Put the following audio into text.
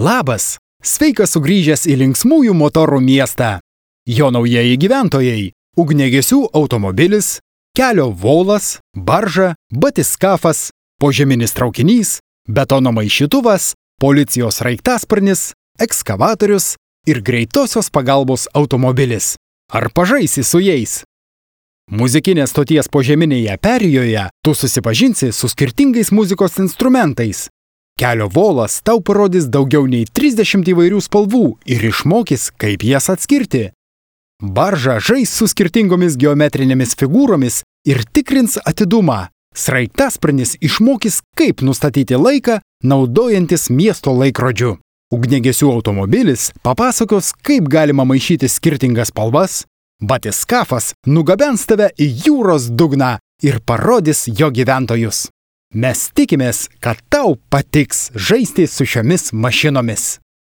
Labas, sveikas sugrįžęs į linksmųjų motorų miestą. Jo naujieji gyventojai - ugnegesių automobilis, kelio volas, barža, batiskafas, požeminis traukinys, betono maišytuvas, policijos raiktasparnis, ekskavatorius ir greitosios pagalbos automobilis. Ar pažaisi su jais? Muzikinės stoties požeminėje perijoje tu susipažinsi su skirtingais muzikos instrumentais. Kelio volas tau parodys daugiau nei 30 įvairių spalvų ir išmokys, kaip jas atskirti. Barža žais su skirtingomis geometrinėmis figūromis ir tikrins atidumą. Sraigtasparnis išmokys, kaip nustatyti laiką, naudojantis miesto laikrodžiu. Ugnegesių automobilis papasakos, kaip galima maišyti skirtingas spalvas, Batiskafas nugabens tave į jūros dugną ir parodys jo gyventojus. Mes tikimės, kad tau patiks žaisti su šiomis mašinomis.